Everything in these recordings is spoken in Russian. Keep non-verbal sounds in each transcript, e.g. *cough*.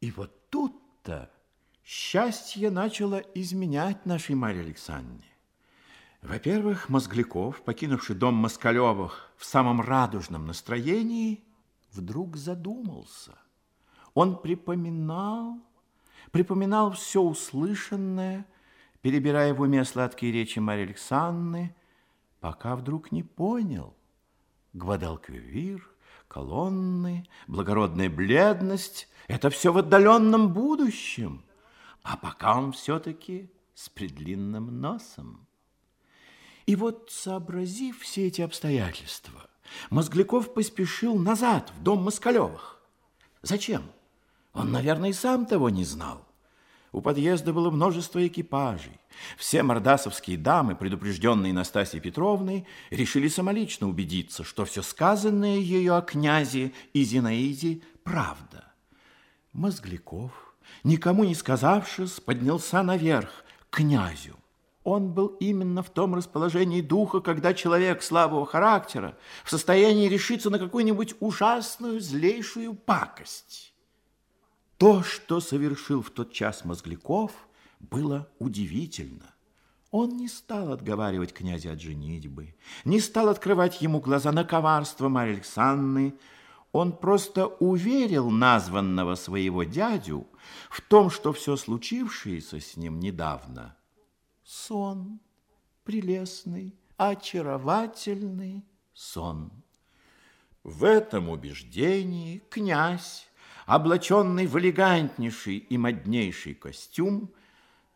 И вот тут-то счастье начало изменять нашей Марье Александровне. Во-первых, Мозгляков, покинувший дом Москалевых в самом радужном настроении, вдруг задумался. Он припоминал, припоминал все услышанное, перебирая в уме сладкие речи Марьи Александры, пока вдруг не понял. Гвадалквивир, колонны, благородная бледность – это все в отдаленном будущем. А пока он все-таки с предлинным носом. И вот, сообразив все эти обстоятельства, Мозгляков поспешил назад, в дом Москалевых. Зачем? Он, наверное, и сам того не знал. У подъезда было множество экипажей. Все мордасовские дамы, предупрежденные Настасьей Петровной, решили самолично убедиться, что все сказанное ее о князе и Зинаиде правда. Мозгляков, никому не сказавшись, поднялся наверх, к князю. Он был именно в том расположении духа, когда человек слабого характера в состоянии решиться на какую-нибудь ужасную, злейшую пакость. То, что совершил в тот час Мозгляков, было удивительно. Он не стал отговаривать князя от женитьбы, не стал открывать ему глаза на коварство Марьи Александры. Он просто уверил названного своего дядю в том, что все случившееся с ним недавно – сон, прелестный, очаровательный сон. В этом убеждении князь облаченный в элегантнейший и моднейший костюм,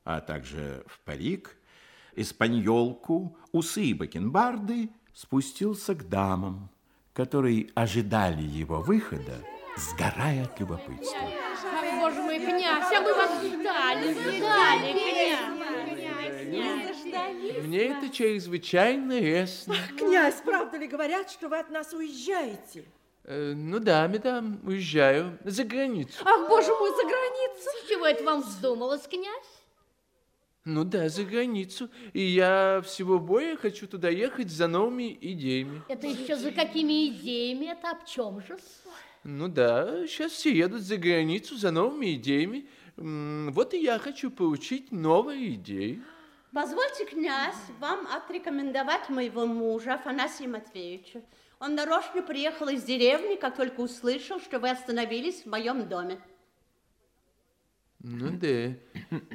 а также в парик, испаньолку, усы и бакенбарды, спустился к дамам, которые ожидали его выхода, сгорая от любопытства. Ах, боже мой, князь, а мы вас ждали, ждали, князь. Мне это чрезвычайно ясно. Князь, правда ли говорят, что вы от нас уезжаете? Э, ну да, мадам, уезжаю за границу. Ах, боже мой, за границу! С чего это вам вздумалось, князь? Ну да, за границу. И я всего более хочу туда ехать за новыми идеями. Это еще за какими идеями? Это об чем же? Ну да, сейчас все едут за границу за новыми идеями. Вот и я хочу получить новые идеи. Позвольте, князь, вам отрекомендовать моего мужа Афанасия Матвеевича. Он нарочно приехал из деревни, как только услышал, что вы остановились в моем доме. Ну да,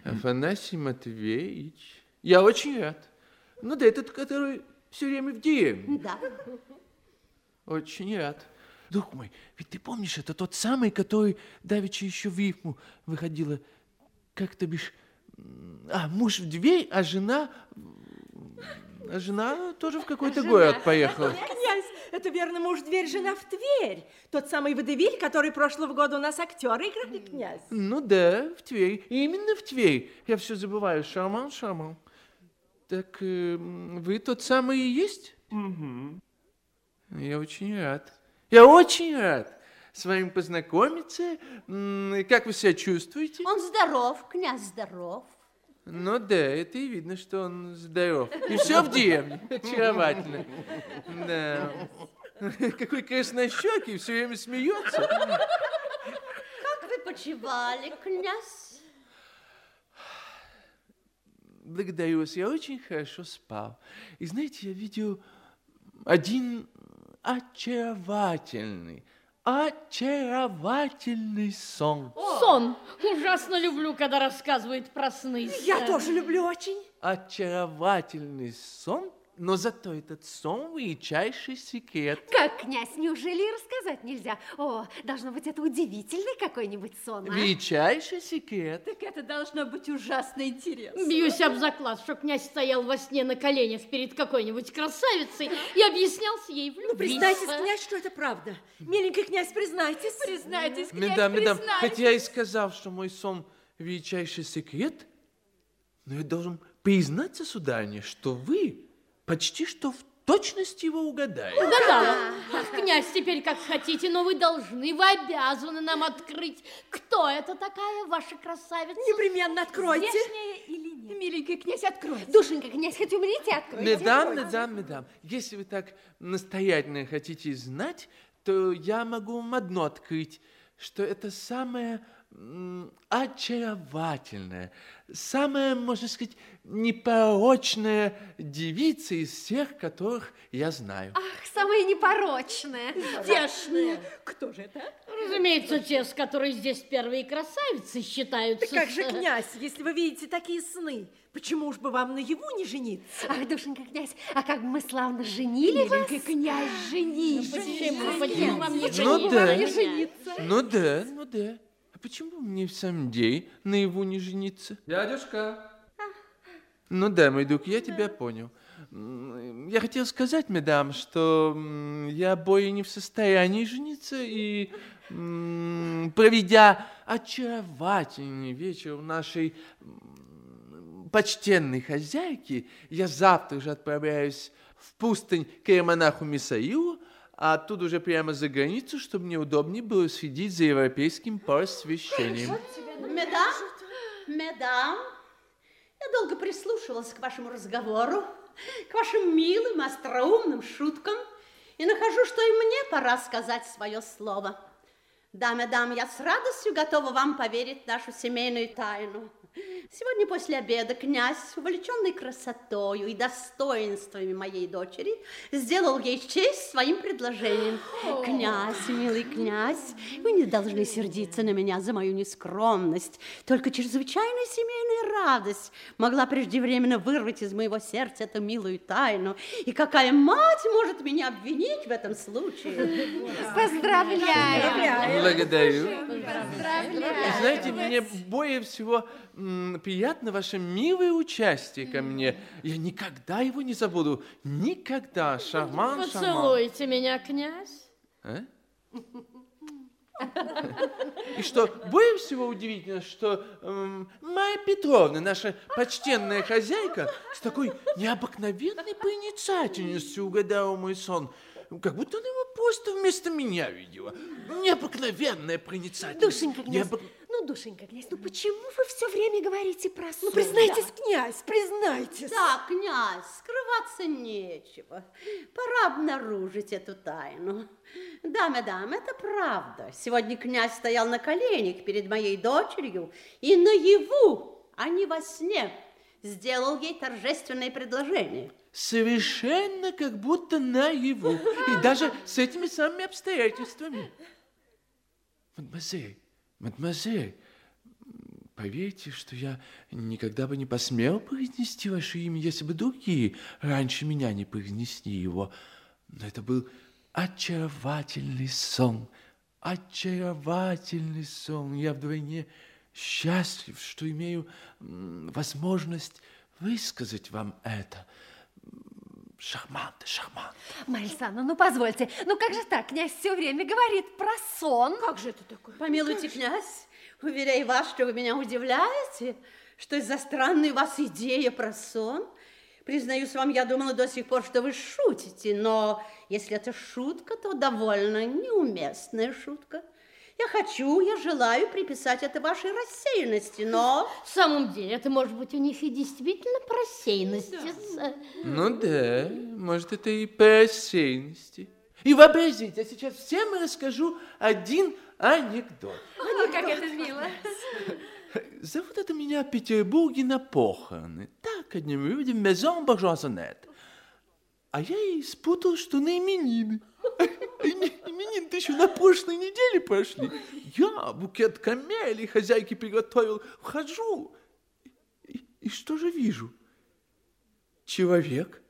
Афанасий Матвеевич. Я очень рад. Ну да, этот, который все время в деревне. Да. Очень рад. Друг мой, ведь ты помнишь, это тот самый, который давеча еще в рифму выходила. Как то бишь... А, муж в дверь, а жена... А жена тоже в какой-то город поехала. Князь, это верно муж дверь, жена в Тверь. Тот самый водевиль, который прошлого года у нас актеры играли, князь. Ну да, в Тверь. Именно в Тверь. Я все забываю. Шарман, шарман. Так э, вы тот самый и есть? Угу. Я очень рад. Я очень рад с вами познакомиться. Как вы себя чувствуете? Он здоров, князь здоров. Ну да, это и видно, что он здоров. И все в деревне. Очаровательно. Да. Какой краснощекий, все время смеется. Как вы почивали, князь? Благодарю вас, я очень хорошо спал. И знаете, я видел один очаровательный, очаровательный сон. Сон. Ужасно люблю, когда рассказывает про сны. Я тоже люблю очень. Очаровательный сон но зато этот сон величайший секрет. Как, князь, неужели и рассказать нельзя? О, должно быть, это удивительный какой-нибудь сон, а? Величайший секрет. Так это должно быть ужасно интересно. Бьюсь об заклад, что князь стоял во сне на коленях перед какой-нибудь красавицей и объяснялся ей в любви. Ну, признайтесь, князь, что это правда. Миленький князь, признайтесь. Признайтесь, князь, медам, медам, признайтесь. хоть я и сказал, что мой сон величайший секрет, но я должен признаться, сударыня, что вы почти что в точности его угадали. Да-да. Ах, князь, теперь как хотите, но вы должны, вы обязаны нам открыть, кто это такая ваша красавица. Непременно откройте. Здешняя или нет? Миленький князь, откройте. Душенька, князь, хоть умрите, откройте. Медам, откройте. медам, медам, если вы так настоятельно хотите знать, то я могу вам одно открыть. что это самое м, очаровательная, самая, можно сказать, непорочная девица из всех, которых я знаю. Ах, самая непорочная. Тешные. Кто же это? Разумеется, те, с которые здесь первые красавицы считаются. Да как же, *laughs* князь, если вы видите такие сны, почему уж бы вам наяву не жениться? Ах, душенька, князь, а как бы мы славно женили вас? Миленький князь, женись. Почему, почему вам не Ну жениться? да. Не жениться. Ну да, ну да. Почему мне в самом деле наяву не жениться? Дядюшка, Ну да, мой друг, я тебя понял. Я хотел сказать, мадам, что я более не в состоянии жениться и, проведя очаровательный вечер у нашей почтенной хозяйки, я завтра же отправляюсь в пустынь к иеромонаху Мисаилу, а оттуда уже прямо за границу, чтобы мне удобнее было следить за европейским просвещением. Медам, медам, я долго прислушивалась к вашему разговору, к вашим милым, остроумным шуткам и нахожу, что и мне пора сказать свое слово. Да, медам, я с радостью готова вам поверить в нашу семейную тайну. Сегодня после обеда князь, увлеченный красотою и достоинствами моей дочери, сделал ей честь своим предложением. Князь, милый князь, вы не должны сердиться на меня за мою нескромность. Только чрезвычайная семейная радость могла преждевременно вырвать из моего сердца эту милую тайну. И какая мать может меня обвинить в этом случае? Поздравляю. Благодарю. Поздравляю. Знаете, мне более всего приятно ваше милое участие ко мне. Я никогда его не забуду. Никогда. Шарман, шарман. Поцелуйте меня, князь. А? И что более всего удивительно, что эм, Майя Петровна, наша почтенная хозяйка, с такой необыкновенной проницательностью угадала мой сон. Как будто она его просто вместо меня видела. Необыкновенная проницательность. Душенька, князь, Необык- ну, душенька, князь, ну почему вы все время говорите про сон? Ну, признайтесь, князь, признайтесь. Да, князь, скрываться нечего. Пора обнаружить эту тайну. Да, мадам, это правда. Сегодня князь стоял на коленях перед моей дочерью и наяву, а не во сне, сделал ей торжественное предложение. Совершенно как будто наяву. И даже с этими самыми обстоятельствами. Мадемуазель, мадемуазель, поверьте, что я никогда бы не посмел произнести ваше имя, если бы другие раньше меня не произнесли его. Но это был очаровательный сон, очаровательный сон. Я вдвойне счастлив, что имею возможность высказать вам это. Шарманте, шарманте. Марья Александровна, ну позвольте, ну как же так? Князь все время говорит про сон. Как же это такое? Помилуйте, князь, уверяю вас, что вы меня удивляете, что из-за странной у вас идея про сон. Признаюсь вам, я думала до сих пор, что вы шутите, но если это шутка, то довольно неуместная шутка. Я хочу, я желаю приписать это вашей рассеянности, но... В самом деле, это может быть у них и действительно по рассеянности. Ну да, может, это и по рассеянности. И вообразите, я сейчас всем расскажу один анекдот. Ну, как это мило. Зовут это меня в Петербурге на похороны. Так, одним людям, Мезон Буржуазонет. А я и спутал, что на именины. Ими- Именины-то еще на прошлой неделе прошли. Я букет камелий хозяйке приготовил. Вхожу. И, и что же вижу? Человек,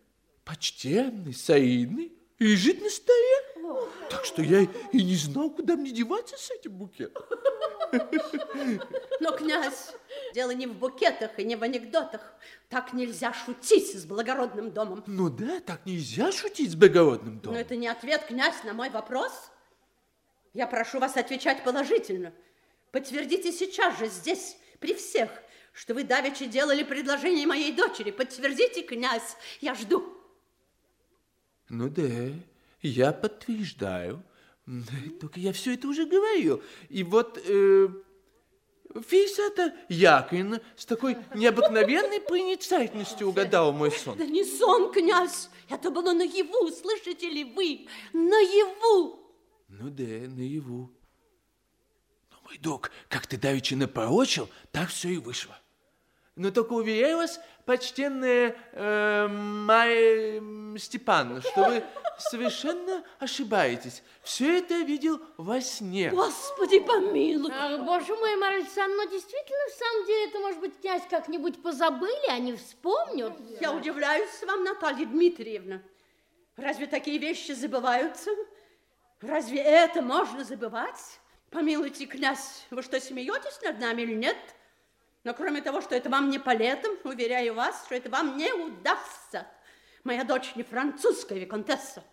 почтенный, солидный, лежит на столе. Так что я и не знал, куда мне деваться с этим букетом. Но, князь, дело не в букетах и не в анекдотах. Так нельзя шутить с благородным домом. Ну да, так нельзя шутить с благородным Но домом. это не ответ, князь, на мой вопрос. Я прошу вас отвечать положительно. Подтвердите сейчас же здесь, при всех, что вы давеча делали предложение моей дочери. Подтвердите, князь, я жду. Ну да, я подтверждаю. Только я все это уже говорил. И вот э, Фейсата Яковлевна с такой необыкновенной проницательностью угадала мой сон. Да не сон, князь, это было наяву, слышите ли вы? Наяву. Ну да, наяву. Мой друг, как ты давеча напорочил, так все и вышло. Но только уверяю вас, почтенная э, Майя Степановна, что вы совершенно ошибаетесь. Все это я видел во сне. Господи, помилуй. Ах, боже мой, Марья Александровна, но действительно, в самом деле, это, может быть, князь как-нибудь позабыли, они вспомнят. Я удивляюсь вам, Наталья Дмитриевна. Разве такие вещи забываются? Разве это можно забывать? Помилуйте, князь, вы что, смеетесь над нами или нет? Но кроме того, что это вам не по летам, уверяю вас, что это вам не удастся. Моя дочь не французская виконтесса.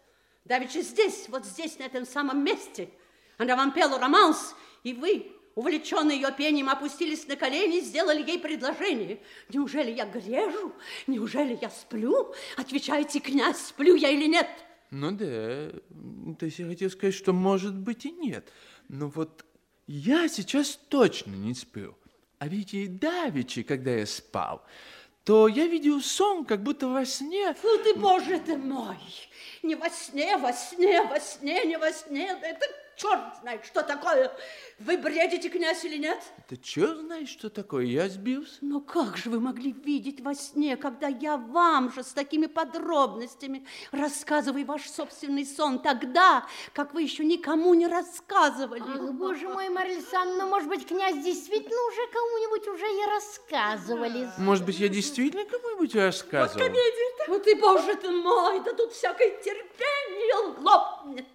Давеча здесь, вот здесь, на этом самом месте. Она вам пела романс, и вы, увлеченные ее пением, опустились на колени и сделали ей предложение. Неужели я грежу? Неужели я сплю? Отвечайте, князь, сплю я или нет? Ну да, то есть я хотел сказать, что может быть и нет. Но вот я сейчас точно не сплю. А ведь и давеча, когда я спал, то я видел сон, как будто во сне. Фу ты, боже ты мой! Не во сне, во сне, во сне, не во сне. Это черт знает, что такое. Вы бредите, князь, или нет? Это черт знает, что такое. Я сбился. Но как же вы могли видеть во сне, когда я вам же с такими подробностями рассказываю ваш собственный сон тогда, как вы еще никому не рассказывали? Ах, боже мой, Марья Александровна, может быть, князь действительно уже кому-нибудь уже и рассказывали. Может быть, я действительно кому-нибудь рассказывал? Вот комедия-то. Ну ты, боже ты мой, да тут всякое терпение лопнет.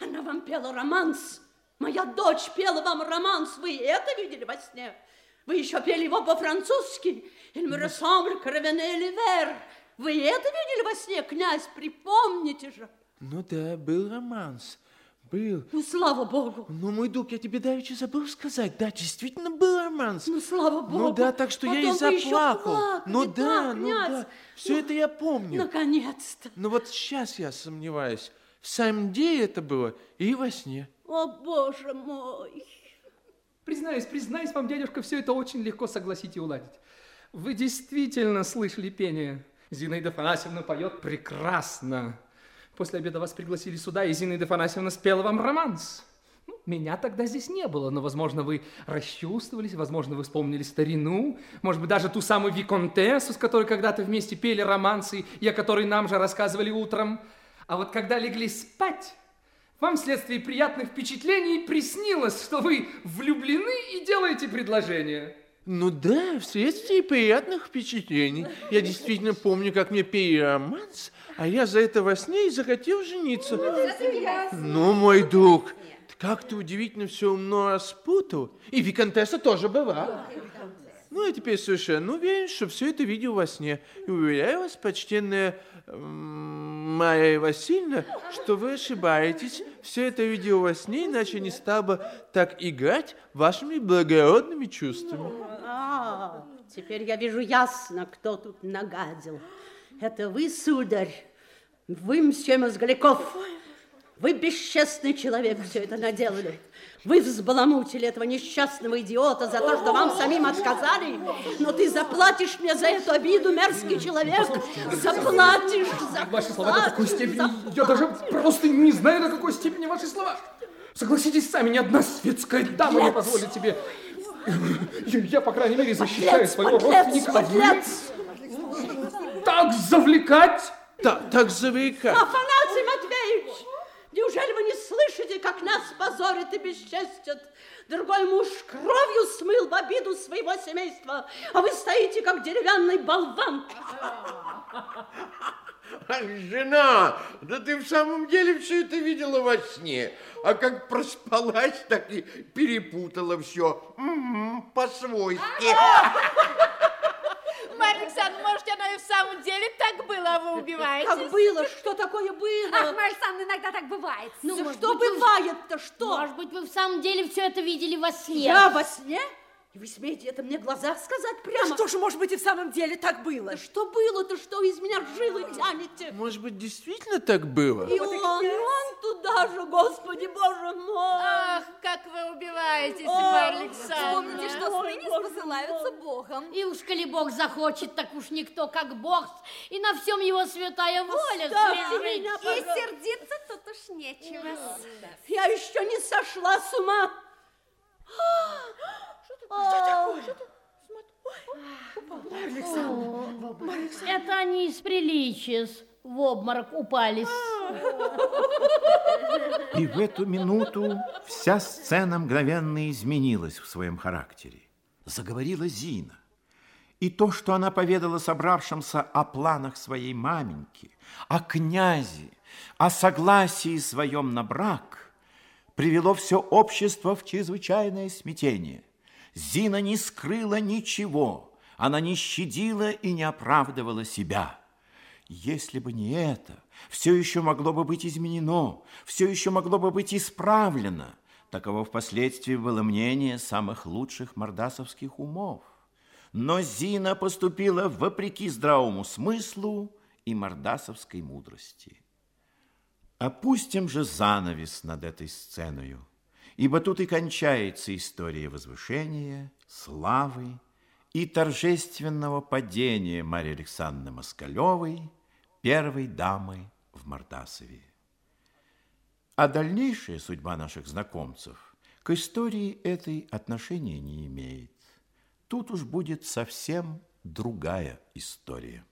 Она вам пела романс. Моя дочь пела вам романс. Вы это видели во сне? Вы еще пели его по-французски. Il me ressemble. Вы это видели во сне, князь? Припомните же. Ну да, был романс. Был. Ну, слава богу. Ну, мой друг, я тебе давеча забыл сказать. Да, действительно был романс. Ну, слава богу. Ну да, так что я и Потом вы еще заплакал. плакали, Ну да, да, ну да. Все это я помню. Наконец-то. Но вот сейчас я сомневаюсь. В самом деле это было и во сне. О, боже мой. Признаюсь, признаюсь вам, дядюшка, все это очень легко согласить и уладить. Вы действительно слышали пение. Зинаида Фанасьевна поет прекрасно. После обеда вас пригласили сюда, и Зинаида Фанасьевна спела вам романс. Ну, меня тогда здесь не было, но, возможно, вы расчувствовались, возможно, вы вспомнили старину, может быть, даже ту самую виконтессу, с которой когда-то вместе пели романсы, и о которой нам же рассказывали утром. А вот когда легли спать, вам вследствие приятных впечатлений приснилось, что вы влюблены и делаете предложение. Ну да, вследствие приятных впечатлений. Я действительно помню, как мне пели романс, а я за это во сне и захотел жениться. Ну, мой друг, как ты удивительно все умно распутал. И виконтесса тоже была. Ну, я теперь совершенно уверен, что все это видел во сне. И уверяю вас, почтенная Мария Васильевна, что вы ошибаетесь. Все это видел во сне, иначе не стал бы так играть вашими благородными чувствами. А, теперь я вижу ясно, кто тут нагадил. Это вы, сударь, вы, мсье Мозгляков. Вы бесчестный человек все это наделали. Вы взбаламутили этого несчастного идиота за то, что вам самим отказали. Но ты заплатишь мне за эту обиду, мерзкий человек. Заплатишь, заплатишь. Ваши слова до такой степени, я даже просто не знаю, до какой степени ваши слова. Согласитесь сами, ни одна светская дама не позволит тебе... Я, по крайней мере, защищаю Подлец, своего подлец, родственника. подлец. Так завлекать? Так, так. Афанасий Матвеевич, неужели вы не слышите, как нас позорят и бесчестят? Другой муж кровью смыл в обиду своего семейства, а вы стоите, как деревянный болван. *laughs* Ах, жена, да ты в самом деле все это видела во сне. А как проспалась, так и перепутала все. По-свойски. *laughs* Марья Александровна, может, оно и в самом деле так было, а вы убиваетесь? Как было? Что такое было? Ах, Марья Александровна, иногда так бывает. Ну, может что бывает-то, что? Может быть, вы в самом деле все это видели во сне? Я во сне? И вы смеете это мне в глаза сказать прямо? Что же, может быть, и в самом деле так было? Да что было-то, что вы из меня жилы тянете? Может быть, действительно так было? И он, и он туда же, господи, боже мой. Ах, как вы убиваетесь, Ой, Марья Александровна. Помните, что Ой, сны не боже посылаются Богом. И уж коли Бог захочет, так уж никто как Бог, и на всем его святая воля. Оставьте меня, И сердиться тут уж нечего. Я еще не сошла с ума. Это они из приличия в обморок упались. И в эту минуту вся сцена мгновенно изменилась в своем характере. Заговорила Зина. И то, что она поведала собравшимся о планах своей маменьки, о князе, о согласии своем на брак, привело все общество в чрезвычайное смятение. Зина не скрыла ничего, она не щадила и не оправдывала себя. Если бы не это, все еще могло бы быть изменено, все еще могло бы быть исправлено. Таково впоследствии было мнение самых лучших мордасовских умов. Но Зина поступила вопреки здравому смыслу и мордасовской мудрости. Опустим же занавес над этой сценою, ибо тут и кончается история возвышения, славы и торжественного падения Марии Александровны Москалевой, первой дамы в Мордасове. А дальнейшая судьба наших знакомцев к истории этой отношения не имеет. Тут уж будет совсем другая история.